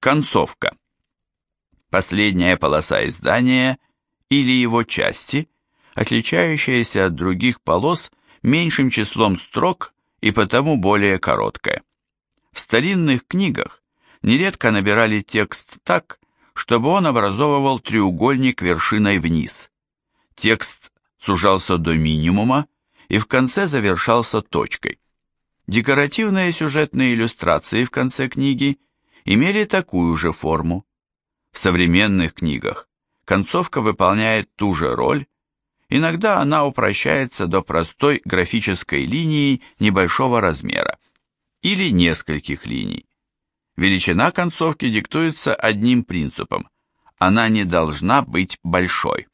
Концовка. Последняя полоса издания или его части, отличающаяся от других полос меньшим числом строк и потому более короткая. В старинных книгах нередко набирали текст так, чтобы он образовывал треугольник вершиной вниз. Текст сужался до минимума и в конце завершался точкой. Декоративные сюжетные иллюстрации в конце книги имели такую же форму. В современных книгах концовка выполняет ту же роль, иногда она упрощается до простой графической линии небольшого размера или нескольких линий. Величина концовки диктуется одним принципом – она не должна быть большой.